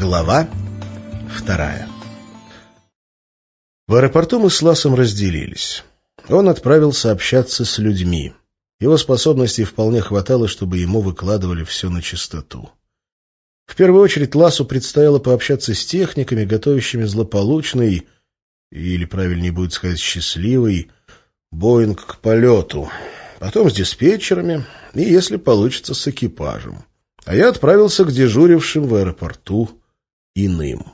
Глава вторая В аэропорту мы с Ласом разделились. Он отправился общаться с людьми. Его способностей вполне хватало, чтобы ему выкладывали все на чистоту. В первую очередь Ласу предстояло пообщаться с техниками, готовящими злополучный, или, правильнее будет сказать, счастливый, Боинг к полету, потом с диспетчерами и, если получится, с экипажем. А я отправился к дежурившим в аэропорту иным.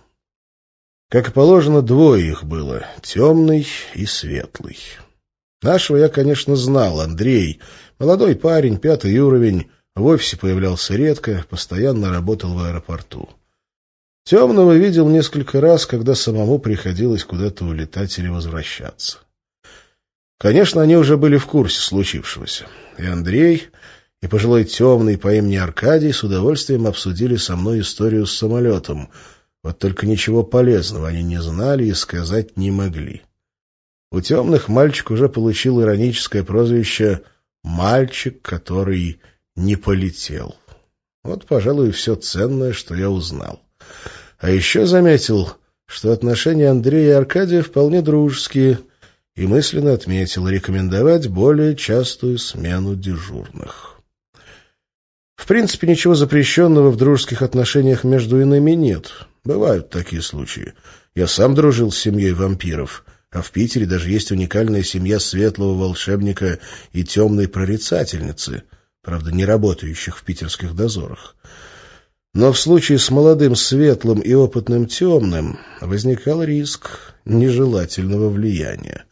Как положено, двое их было — темный и светлый. Нашего я, конечно, знал, Андрей. Молодой парень, пятый уровень, в офисе появлялся редко, постоянно работал в аэропорту. Темного видел несколько раз, когда самому приходилось куда-то улетать или возвращаться. Конечно, они уже были в курсе случившегося. И Андрей, и пожилой темный по имени Аркадий с удовольствием обсудили со мной историю с самолетом. Вот только ничего полезного они не знали и сказать не могли. У темных мальчик уже получил ироническое прозвище «мальчик, который не полетел». Вот, пожалуй, все ценное, что я узнал. А еще заметил, что отношения Андрея и Аркадия вполне дружеские, и мысленно отметил рекомендовать более частую смену дежурных. В принципе, ничего запрещенного в дружеских отношениях между иными нет. Бывают такие случаи. Я сам дружил с семьей вампиров, а в Питере даже есть уникальная семья светлого волшебника и темной прорицательницы, правда, не работающих в питерских дозорах. Но в случае с молодым светлым и опытным темным возникал риск нежелательного влияния.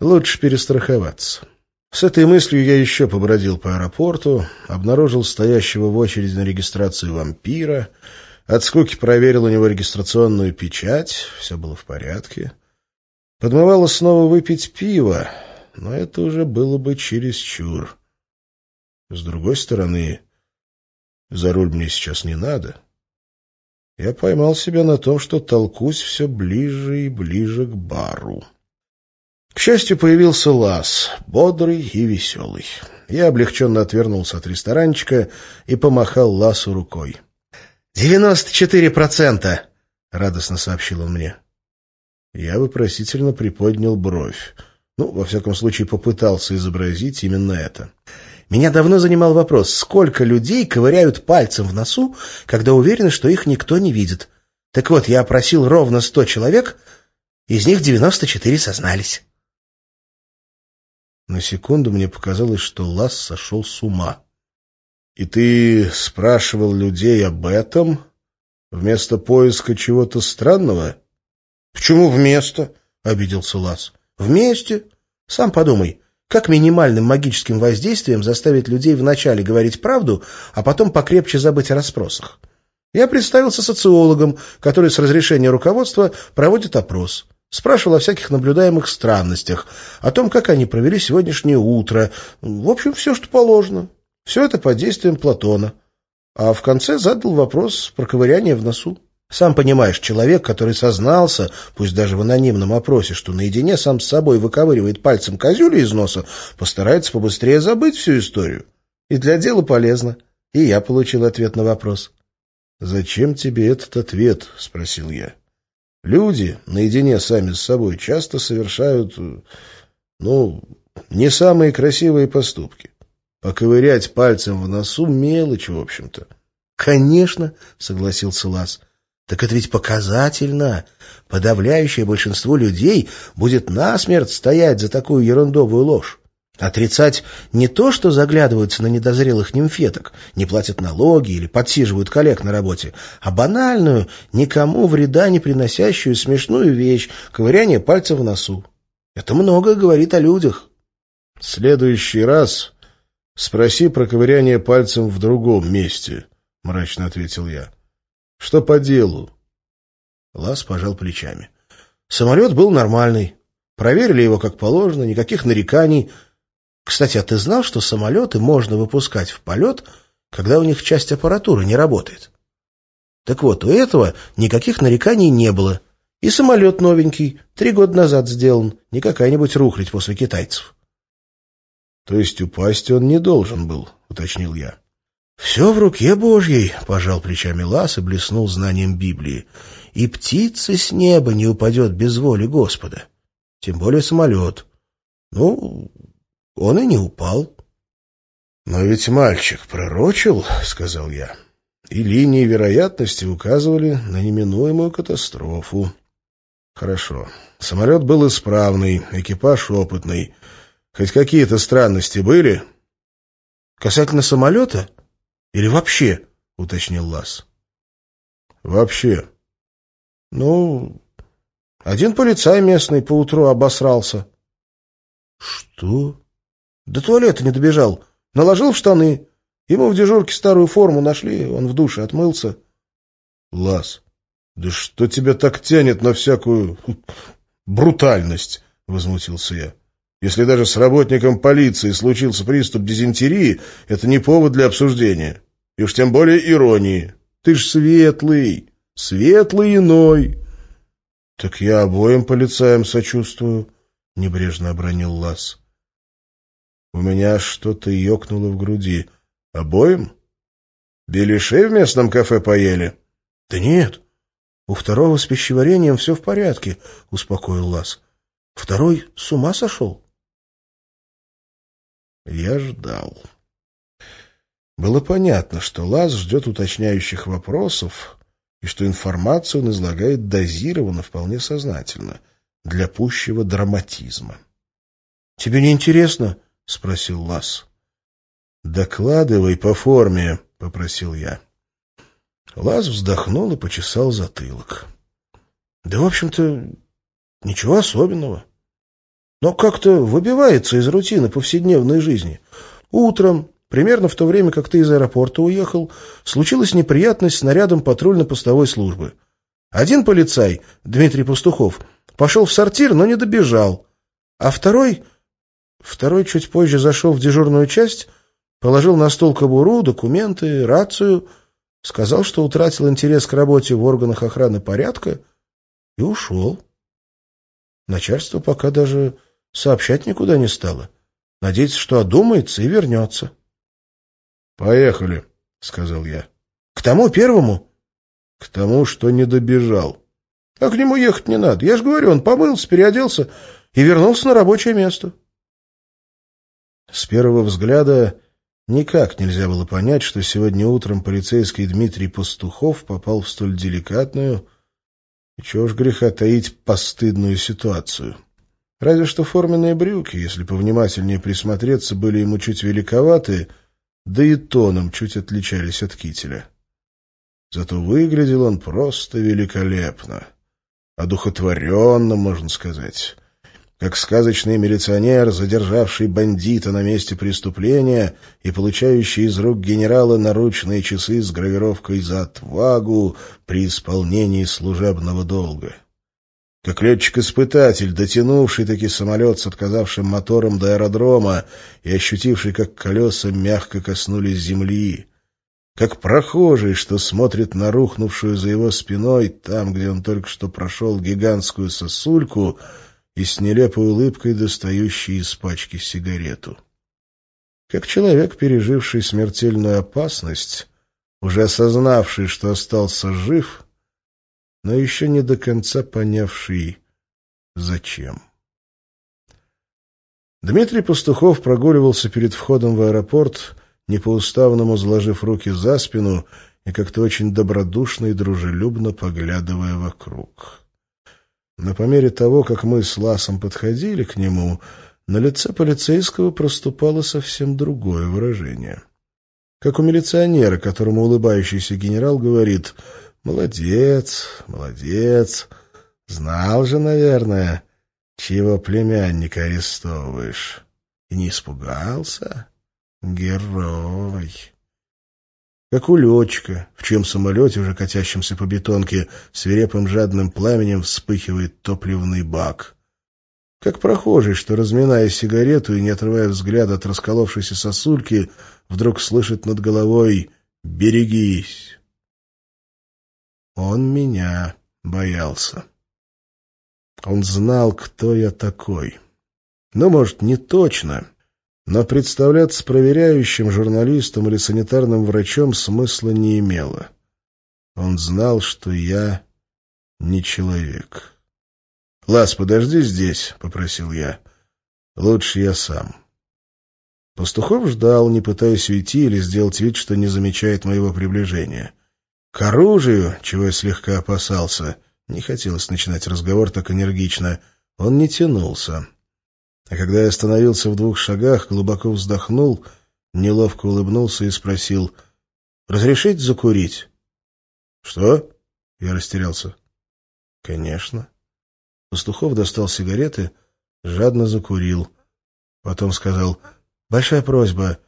Лучше перестраховаться. С этой мыслью я еще побродил по аэропорту, обнаружил стоящего в очереди на регистрацию вампира, от скуки проверил у него регистрационную печать, все было в порядке. Подмывало снова выпить пиво, но это уже было бы чересчур. С другой стороны, за руль мне сейчас не надо. Я поймал себя на том, что толкусь все ближе и ближе к бару. К счастью, появился Лас, бодрый и веселый. Я облегченно отвернулся от ресторанчика и помахал Ласу рукой. «Девяносто четыре процента!» — радостно сообщил он мне. Я вопросительно приподнял бровь. Ну, во всяком случае, попытался изобразить именно это. Меня давно занимал вопрос, сколько людей ковыряют пальцем в носу, когда уверены, что их никто не видит. Так вот, я опросил ровно сто человек, из них девяносто четыре сознались. На секунду мне показалось, что Лас сошел с ума. — И ты спрашивал людей об этом вместо поиска чего-то странного? — Почему вместо? — обиделся Лас. — Вместе. Сам подумай, как минимальным магическим воздействием заставить людей вначале говорить правду, а потом покрепче забыть о расспросах? Я представился социологом, который с разрешения руководства проводит опрос. Спрашивал о всяких наблюдаемых странностях, о том, как они провели сегодняшнее утро. В общем, все, что положено. Все это под действием Платона. А в конце задал вопрос про ковыряние в носу. Сам понимаешь, человек, который сознался, пусть даже в анонимном опросе, что наедине сам с собой выковыривает пальцем козюли из носа, постарается побыстрее забыть всю историю. И для дела полезно. И я получил ответ на вопрос. «Зачем тебе этот ответ?» — спросил я. Люди наедине сами с собой часто совершают, ну, не самые красивые поступки. Поковырять пальцем в носу — мелочь, в общем-то. — Конечно, — согласился Лас. — Так это ведь показательно. Подавляющее большинство людей будет насмерть стоять за такую ерундовую ложь. Отрицать не то, что заглядываются на недозрелых нимфеток, не платят налоги или подсиживают коллег на работе, а банальную, никому вреда не приносящую смешную вещь — ковыряние пальца в носу. Это многое говорит о людях. — Следующий раз спроси про ковыряние пальцем в другом месте, — мрачно ответил я. — Что по делу? Лас пожал плечами. Самолет был нормальный. Проверили его как положено, никаких нареканий — кстати, а ты знал, что самолеты можно выпускать в полет, когда у них часть аппаратуры не работает? Так вот, у этого никаких нареканий не было. И самолет новенький, три года назад сделан, не какая-нибудь рухлядь после китайцев. — То есть упасть он не должен был, — уточнил я. «Все в руке Божьей», — пожал плечами Лас и блеснул знанием Библии. «И птица с неба не упадет без воли Господа. Тем более самолет. Ну, он и не упал». «Но ведь мальчик пророчил», — сказал я, — «и линии вероятности указывали на неминуемую катастрофу». «Хорошо. Самолет был исправный, экипаж опытный. Хоть какие-то странности были?» «Касательно самолета?» Или вообще, — уточнил Лас. Вообще. Ну, один полицай местный поутру обосрался. Что? До туалета не добежал. Наложил в штаны. Ему в дежурке старую форму нашли, он в душе отмылся. Лас, да что тебя так тянет на всякую брутальность? — возмутился я. Если даже с работником полиции случился приступ дизентерии, это не повод для обсуждения. И уж тем более иронии. Ты ж светлый, светлый иной. — Так я обоим полицаям сочувствую, — небрежно обронил Лас. У меня что-то ёкнуло в груди. Обоим? Беляшей в местном кафе поели? — Да нет, у второго с пищеварением все в порядке, — успокоил Лас. Второй с ума сошел. Я ждал. Было понятно, что Лаз ждет уточняющих вопросов и что информацию он излагает дозированно, вполне сознательно, для пущего драматизма. — Тебе не интересно? — спросил Лаз. — Докладывай по форме, — попросил я. Лаз вздохнул и почесал затылок. — Да, в общем-то, ничего особенного но как-то выбивается из рутины повседневной жизни. Утром, примерно в то время, как ты из аэропорта уехал, случилась неприятность с нарядом патрульно-постовой службы. Один полицай, Дмитрий Пастухов, пошел в сортир, но не добежал. А второй... Второй чуть позже зашел в дежурную часть, положил на стол кобуру, документы, рацию, сказал, что утратил интерес к работе в органах охраны порядка и ушел. Начальство пока даже Сообщать никуда не стала. Надеется, что одумается и вернется. — Поехали, — сказал я. — К тому первому? — К тому, что не добежал. — А к нему ехать не надо. Я же говорю, он помылся, переоделся и вернулся на рабочее место. С первого взгляда никак нельзя было понять, что сегодня утром полицейский Дмитрий Пастухов попал в столь деликатную и, чего уж греха таить, постыдную ситуацию. — Разве что форменные брюки, если повнимательнее присмотреться, были ему чуть великоваты, да и тоном чуть отличались от кителя. Зато выглядел он просто великолепно. Одухотворенно, можно сказать. Как сказочный милиционер, задержавший бандита на месте преступления и получающий из рук генерала наручные часы с гравировкой за отвагу при исполнении служебного долга. Как летчик-испытатель, дотянувший таки самолет с отказавшим мотором до аэродрома и ощутивший, как колеса мягко коснулись земли, как прохожий, что смотрит на рухнувшую за его спиной, там, где он только что прошел гигантскую сосульку, и с нелепой улыбкой достающий из пачки сигарету. Как человек, переживший смертельную опасность, уже осознавший, что остался жив — но еще не до конца понявший, зачем. Дмитрий Пастухов прогуливался перед входом в аэропорт, не по-уставному сложив руки за спину и как-то очень добродушно и дружелюбно поглядывая вокруг. Но по мере того, как мы с Ласом подходили к нему, на лице полицейского проступало совсем другое выражение. Как у милиционера, которому улыбающийся генерал говорит — Молодец, молодец. Знал же, наверное, чего племянника арестовываешь. И не испугался? Герой. Как у летчика, в чьем самолете, уже катящемся по бетонке, свирепым жадным пламенем вспыхивает топливный бак. Как прохожий, что, разминая сигарету и не отрывая взгляда от расколовшейся сосульки, вдруг слышит над головой «Берегись!» Он меня боялся. Он знал, кто я такой. Ну, может, не точно, Но представляться проверяющим журналистом или санитарным врачом смысла не имело. Он знал, что я не человек. «Лас, подожди здесь», — попросил я. «Лучше я сам». Пастухов ждал, не пытаясь уйти или сделать вид, что не замечает моего приближения. К оружию, чего я слегка опасался, не хотелось начинать разговор так энергично, он не тянулся. А когда я остановился в двух шагах, глубоко вздохнул, неловко улыбнулся и спросил, «Разрешить закурить?» «Что?» — я растерялся. «Конечно». Пастухов достал сигареты, жадно закурил. Потом сказал, «Большая просьба,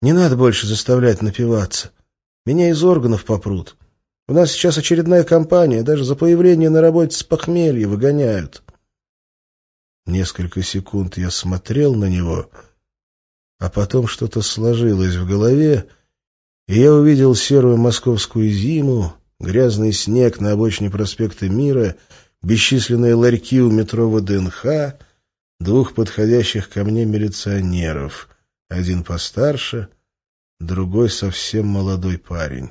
не надо больше заставлять напиваться. Меня из органов попрут. У нас сейчас очередная кампания, даже за появление на работе с похмелья выгоняют». Несколько секунд я смотрел на него, а потом что-то сложилось в голове, и я увидел серую московскую зиму, грязный снег на обочине проспекта Мира, бесчисленные ларьки у метро ВДНХ, двух подходящих ко мне милиционеров, один постарше, другой совсем молодой парень.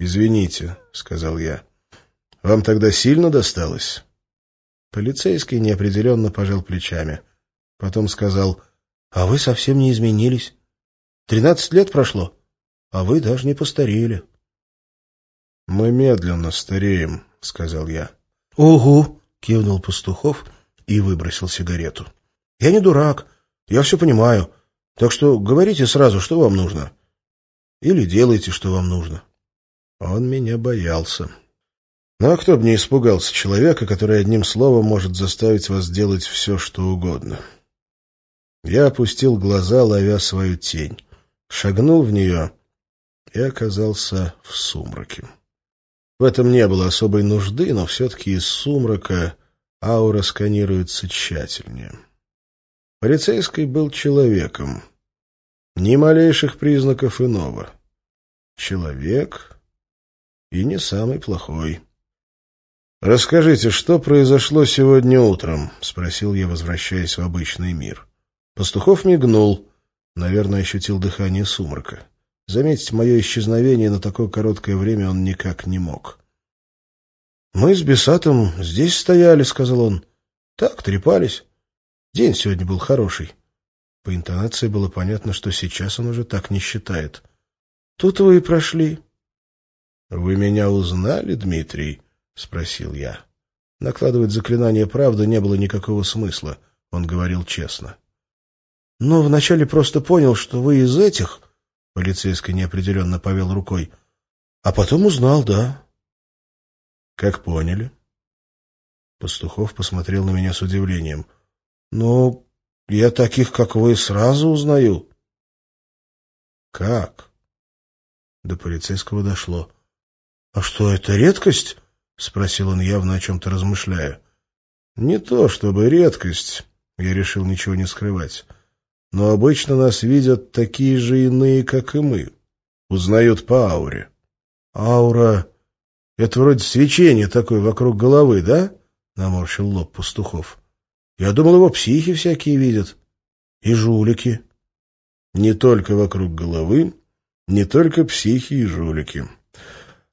«Извините», — сказал я, — «вам тогда сильно досталось?» Полицейский неопределенно пожал плечами. Потом сказал, «А вы совсем не изменились. Тринадцать лет прошло, а вы даже не постарели». «Мы медленно стареем», — сказал я. «Угу», — кивнул Пастухов и выбросил сигарету. «Я не дурак, я все понимаю, так что говорите сразу, что вам нужно. Или делайте, что вам нужно». Он меня боялся. Ну а кто бы не испугался человека, который одним словом может заставить вас делать все, что угодно. Я опустил глаза, ловя свою тень, шагнул в нее и оказался в сумраке. В этом не было особой нужды, но все-таки из сумрака аура сканируется тщательнее. Полицейский был человеком. Ни малейших признаков иного. Человек и не самый плохой. «Расскажите, что произошло сегодня утром?» — спросил я, возвращаясь в обычный мир. Пастухов мигнул, наверное, ощутил дыхание сумрака. Заметить мое исчезновение на такое короткое время он никак не мог. «Мы с Бесатом здесь стояли», — сказал он. «Так, трепались. День сегодня был хороший». По интонации было понятно, что сейчас он уже так не считает. «Тут вы и прошли». «Вы меня узнали, Дмитрий?» — спросил я. Накладывать заклинание правды не было никакого смысла, он говорил честно. — Но вначале просто понял, что вы из этих... — полицейский неопределенно повел рукой. — А потом узнал, да. — Как поняли? Пастухов посмотрел на меня с удивлением. — Ну, я таких, как вы, сразу узнаю. — Как? До полицейского дошло. — А что, это редкость? — спросил он, явно о чем-то размышляя. — Не то чтобы редкость, я решил ничего не скрывать. Но обычно нас видят такие же иные, как и мы. Узнают по ауре. — Аура... Это вроде свечение такое вокруг головы, да? — наморщил лоб Пастухов. — Я думал, его психи всякие видят. И жулики. — Не только вокруг головы, не только психи и жулики.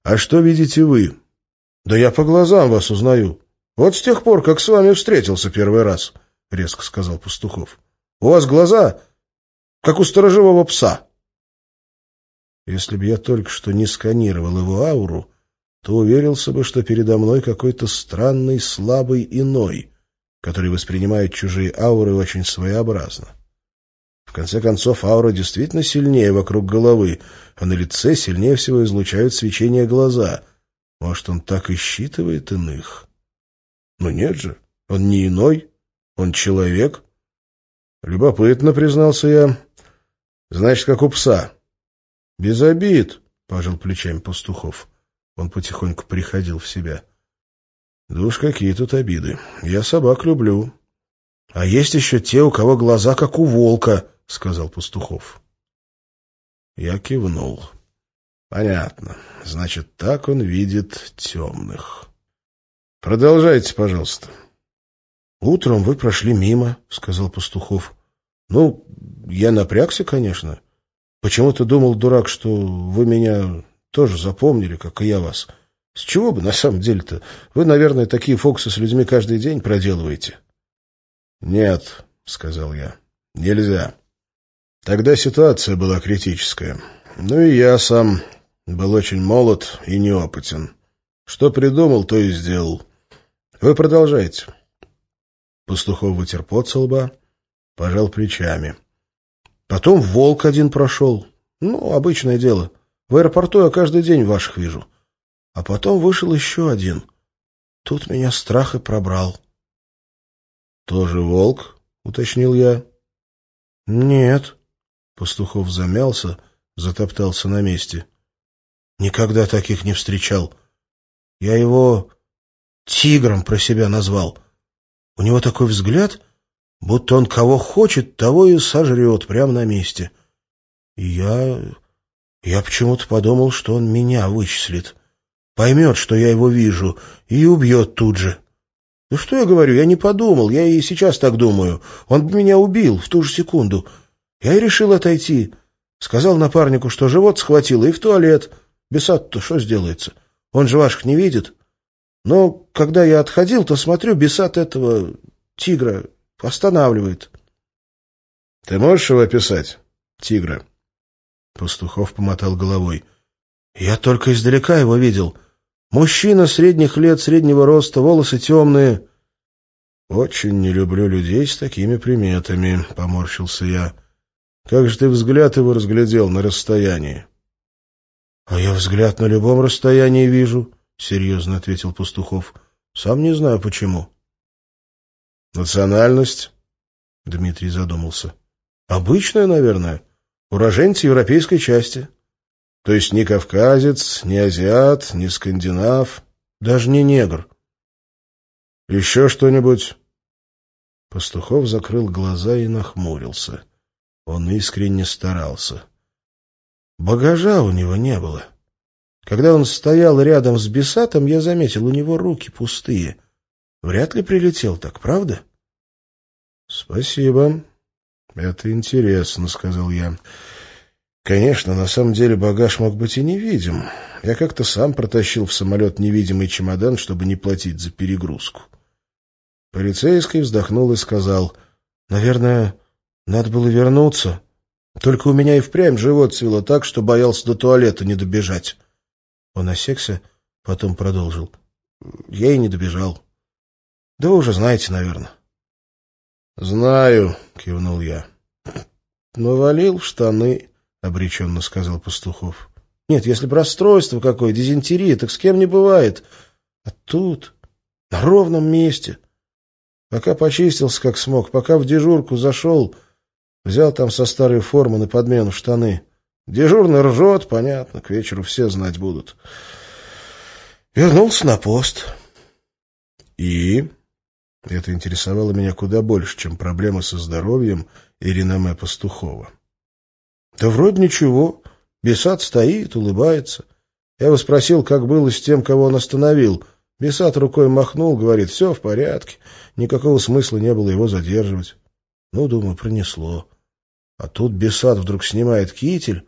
А что видите вы? — Да я по глазам вас узнаю. Вот с тех пор, как с вами встретился первый раз, — резко сказал Пастухов. — У вас глаза, как у сторожевого пса. Если бы я только что не сканировал его ауру, то уверился бы, что передо мной какой-то странный, слабый иной, который воспринимает чужие ауры очень своеобразно. В конце концов, аура действительно сильнее вокруг головы, а на лице сильнее всего излучают свечение глаза — может, он так и считывает иных? Но нет же, он не иной, он человек. Любопытно, признался я. Значит, как у пса. Без обид, пожал плечами пастухов. Он потихоньку приходил в себя. Да уж какие тут обиды. Я собак люблю. А есть еще те, у кого глаза как у волка, сказал пастухов. Я кивнул. Понятно. Значит, так он видит темных. Продолжайте, пожалуйста. Утром вы прошли мимо, сказал Пастухов. Ну, я напрягся, конечно. Почему-то думал, дурак, что вы меня тоже запомнили, как и я вас. С чего бы, на самом деле-то? Вы, наверное, такие фокусы с людьми каждый день проделываете. — Нет, — сказал я, — нельзя. Тогда ситуация была критическая. Ну и я сам был очень молод и неопытен. Что придумал, то и сделал. Вы продолжайте. Пастухов вытер пот со лба, пожал плечами. Потом волк один прошел. Ну, обычное дело. В аэропорту я каждый день ваших вижу. А потом вышел еще один. Тут меня страх и пробрал. — Тоже волк? — уточнил я. — Нет. Пастухов замялся, затоптался на месте. — Никогда таких не встречал. Я его тигром про себя назвал. У него такой взгляд, будто он кого хочет, того и сожрет прямо на месте. Я... я почему-то подумал, что он меня вычислит. Поймет, что я его вижу, и убьет тут же. Ну что я говорю, я не подумал, я и сейчас так думаю. Он бы меня убил в ту же секунду. Я и решил отойти. Сказал напарнику, что живот схватило, и в туалет. Бесат-то что сделается? Он же ваших не видит. Но когда я отходил, то смотрю, бесат этого тигра останавливает. — Ты можешь его описать, тигра? Пастухов помотал головой. — Я только издалека его видел. Мужчина средних лет, среднего роста, волосы темные. — Очень не люблю людей с такими приметами, — поморщился я. — Как же ты взгляд его разглядел на расстоянии? — А я взгляд на любом расстоянии вижу, —— серьезно ответил Пастухов. — Сам не знаю, почему. — Национальность? — Дмитрий задумался. — Обычная, наверное. Уроженец европейской части. То есть ни кавказец, ни азиат, ни скандинав, даже не негр. — Еще что-нибудь? Пастухов закрыл глаза и нахмурился. Он искренне старался. Багажа у него не было. — когда он стоял рядом с Бесатом, я заметил, у него руки пустые. Вряд ли прилетел так, правда? — Спасибо. Это интересно, — сказал я. Конечно, на самом деле багаж мог быть и невидим. Я как-то сам протащил в самолет невидимый чемодан, чтобы не платить за перегрузку. Полицейский вздохнул и сказал, «Наверное, надо было вернуться. Только у меня и впрямь живот свело так, что боялся до туалета не добежать». Он осекся, потом продолжил. Я и не добежал. Да вы уже знаете, наверное. — Знаю, — кивнул я. — Навалил в штаны, — обреченно сказал Пастухов. — Нет, если бы расстройство какое, дизентерия, так с кем не бывает. А тут, на ровном месте. Пока почистился, как смог, пока в дежурку зашел, взял там со старой формы на подмену штаны. Дежурный ржет, понятно, к вечеру все знать будут. Вернулся на пост. И... Это интересовало меня куда больше, чем проблемы со здоровьем и реноме Пастухова. Да вроде ничего. Бесат стоит, улыбается. Я его спросил, как было с тем, кого он остановил. Бесат рукой махнул, говорит, все в порядке. Никакого смысла не было его задерживать. Ну, думаю, пронесло. А тут Бесат вдруг снимает китель,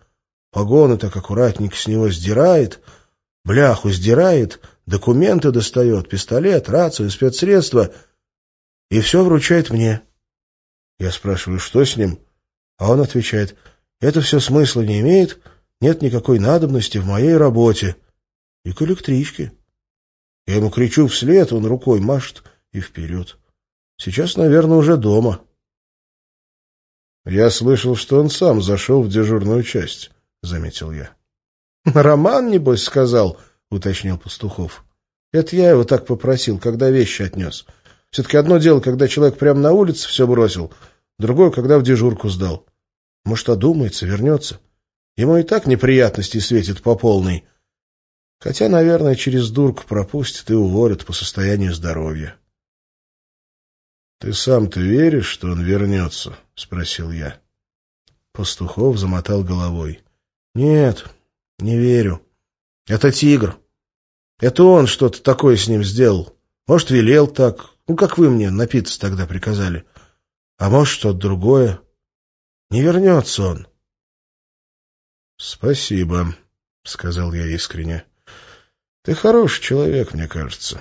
погоны так аккуратненько с него сдирает, бляху сдирает, документы достает, пистолет, рацию, спецсредства, и все вручает мне. Я спрашиваю, что с ним? А он отвечает, это все смысла не имеет, нет никакой надобности в моей работе. И к электричке. Я ему кричу вслед, он рукой машет и вперед. Сейчас, наверное, уже дома. Я слышал, что он сам зашел в дежурную часть, — заметил я. — Роман, небось, сказал, — уточнил Пастухов. — Это я его так попросил, когда вещи отнес. Все-таки одно дело, когда человек прямо на улице все бросил, другое, когда в дежурку сдал. Может, одумается, вернется. Ему и так неприятности светит по полной. Хотя, наверное, через дурку пропустит и уволят по состоянию здоровья. «Ты сам-то веришь, что он вернется?» — спросил я. Пастухов замотал головой. «Нет, не верю. Это тигр. Это он что-то такое с ним сделал. Может, велел так, ну, как вы мне напиться тогда приказали. А может, что-то другое. Не вернется он. — Спасибо, — сказал я искренне. — Ты хороший человек, мне кажется.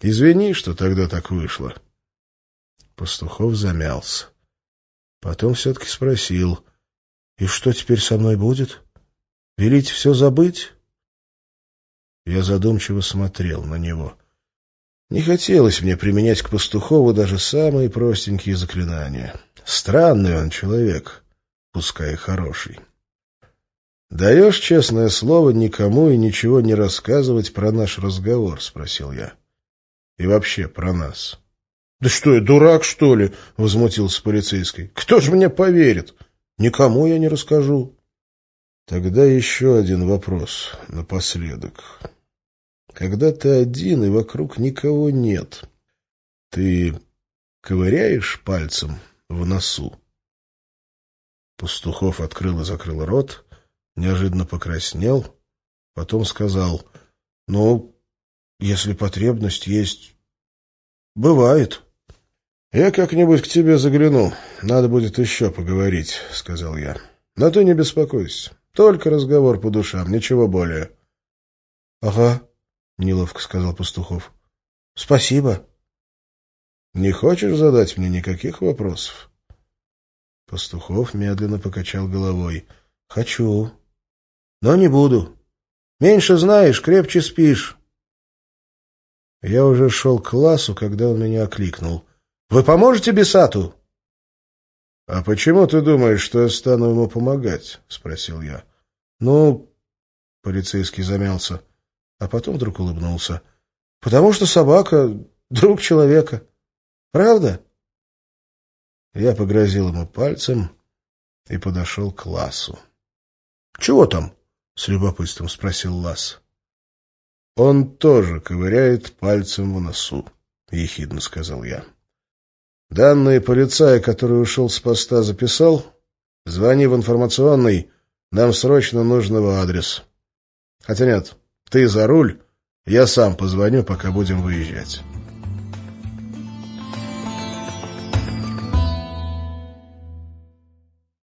Извини, что тогда так вышло. Пастухов замялся. Потом все-таки спросил, — И что теперь со мной будет? Велите все забыть? Я задумчиво смотрел на него. Не хотелось мне применять к Пастухову даже самые простенькие заклинания. Странный он человек, пускай хороший. «Даешь честное слово никому и ничего не рассказывать про наш разговор?» — спросил я. «И вообще про нас». «Да что я, дурак, что ли?» — возмутился полицейский. «Кто же мне поверит? Никому я не расскажу». Тогда еще один вопрос напоследок. Когда ты один и вокруг никого нет, ты ковыряешь пальцем в носу? Пастухов открыл и закрыл рот, неожиданно покраснел, потом сказал, «Ну, если потребность есть, бывает». «Я как-нибудь к тебе загляну, надо будет еще поговорить», — сказал я. «Но ты не беспокойся, только разговор по душам, ничего более». «Ага», — неловко сказал Пастухов. «Спасибо». «Не хочешь задать мне никаких вопросов?» Пастухов медленно покачал головой. «Хочу. Но не буду. Меньше знаешь, крепче спишь». Я уже шел к классу, когда он меня окликнул. «Вы поможете Бесату?» «А почему ты думаешь, что я стану ему помогать?» — спросил я. «Ну...» — полицейский замялся, а потом вдруг улыбнулся. «Потому что собака — друг человека. Правда?» Я погрозил ему пальцем и подошел к Ласу. — Чего там? — с любопытством спросил Лас. — Он тоже ковыряет пальцем в носу, — ехидно сказал я. — Данные полицая, который ушел с поста, записал? Звони в информационный, нам срочно нужен его адрес. Хотя нет, ты за руль, я сам позвоню, пока будем выезжать.